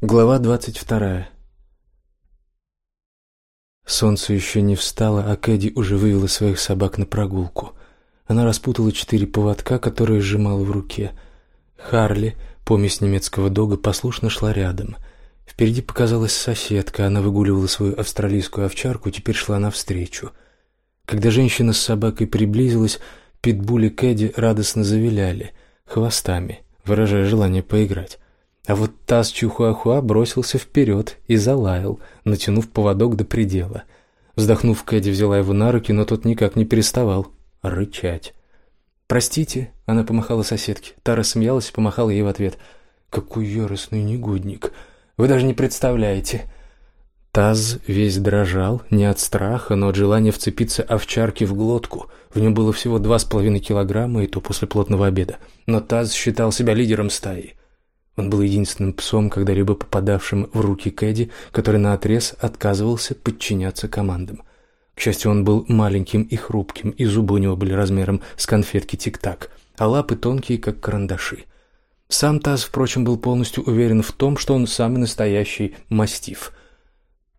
Глава двадцать вторая. Солнце еще не встало, а Кэдди уже вывела своих собак на прогулку. Она распутала четыре поводка, которые сжимала в руке. Харли, помесь немецкого дога, послушно шла рядом. Впереди показалась соседка, она выгуливала свою австралийскую овчарку, теперь шла навстречу. Когда женщина с собакой приблизилась, питбули Кэдди радостно завиляли, хвостами, выражая желание поиграть. А вот таз Чухуахуа бросился вперед и залаял, натянув поводок до предела. Вздохнув, Кэдди взяла его на руки, но тот никак не переставал рычать. «Простите», — она помахала соседке. Та рассмеялась и помахала ей в ответ. «Какой яростный негодник! Вы даже не представляете!» Таз весь дрожал, не от страха, но от желания вцепиться овчарке в глотку. В нем было всего два с половиной килограмма, и то после плотного обеда. Но Таз считал себя лидером стаи. Он был единственным псом, когда-либо попадавшим в руки Кэдди, который наотрез отказывался подчиняться командам. К счастью, он был маленьким и хрупким, и зубы у него были размером с конфетки тик-так, а лапы тонкие, как карандаши. Сам Таз, впрочем, был полностью уверен в том, что он самый настоящий мастиф.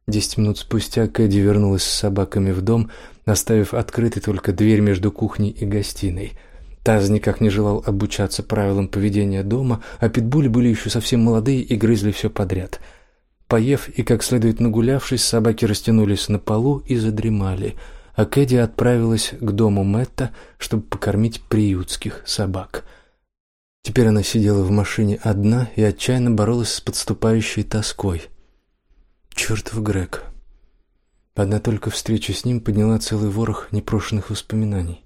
Десять минут спустя Кэдди вернулась с собаками в дом, оставив открытой только дверь между кухней и гостиной – Таз никак не желал обучаться правилам поведения дома, а питбули были еще совсем молодые и грызли все подряд. Поев и как следует нагулявшись, собаки растянулись на полу и задремали, а Кэдди отправилась к дому Мэтта, чтобы покормить приютских собак. Теперь она сидела в машине одна и отчаянно боролась с подступающей тоской. Чертов Грег. Одна только встреча с ним подняла целый ворох непрошенных воспоминаний.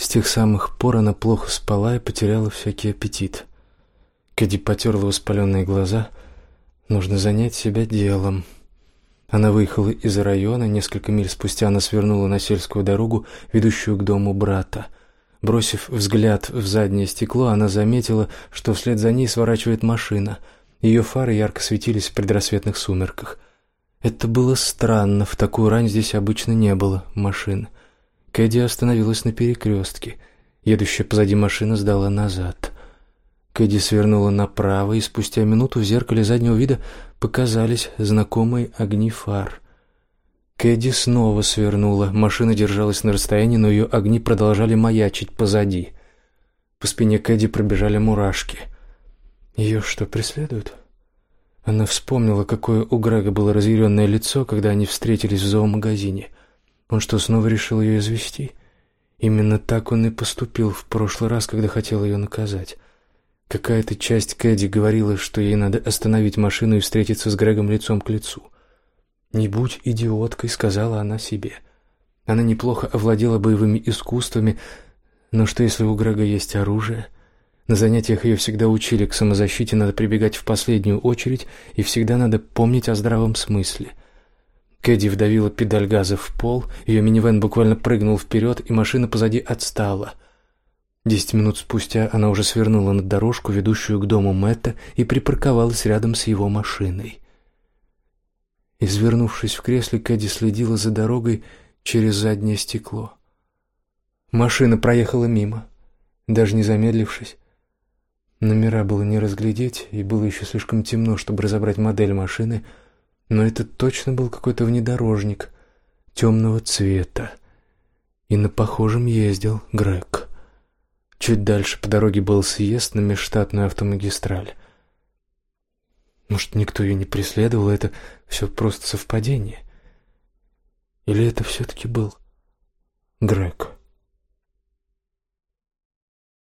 С тех самых пор она плохо спала и потеряла всякий аппетит. Кэдди потерла воспаленные глаза. Нужно занять себя делом. Она выехала из района, несколько миль спустя она свернула на сельскую дорогу, ведущую к дому брата. Бросив взгляд в заднее стекло, она заметила, что вслед за ней сворачивает машина. Ее фары ярко светились в предрассветных сумерках. Это было странно, в такую рань здесь обычно не было машин. — Кэдди остановилась на перекрестке. Едущая позади машина сдала назад. Кэдди свернула направо, и спустя минуту в зеркале заднего вида показались знакомые огни фар. Кэдди снова свернула. Машина держалась на расстоянии, но ее огни продолжали маячить позади. По спине Кэдди пробежали мурашки. Ее что, преследуют? Она вспомнила, какое у Грега было разъяренное лицо, когда они встретились в зоомагазине — он что, снова решил ее извести? Именно так он и поступил в прошлый раз, когда хотел ее наказать. Какая-то часть Кэдди говорила, что ей надо остановить машину и встретиться с Грегом лицом к лицу. «Не будь идиоткой», — сказала она себе. Она неплохо овладела боевыми искусствами, но что если у Грега есть оружие? На занятиях ее всегда учили, к самозащите надо прибегать в последнюю очередь, и всегда надо помнить о здравом смысле. Кэдди вдавила педаль газа в пол, ее минивэн буквально прыгнул вперед, и машина позади отстала. Десять минут спустя она уже свернула на дорожку, ведущую к дому Мэтта, и припарковалась рядом с его машиной. Извернувшись в кресле, Кэдди следила за дорогой через заднее стекло. Машина проехала мимо, даже не замедлившись. Номера было не разглядеть, и было еще слишком темно, чтобы разобрать модель машины — но это точно был какой-то внедорожник темного цвета. И на похожем ездил Грег. Чуть дальше по дороге был съезд на межштатную автомагистраль. Может, никто ее не преследовал, это все просто совпадение? Или это все-таки был Грег?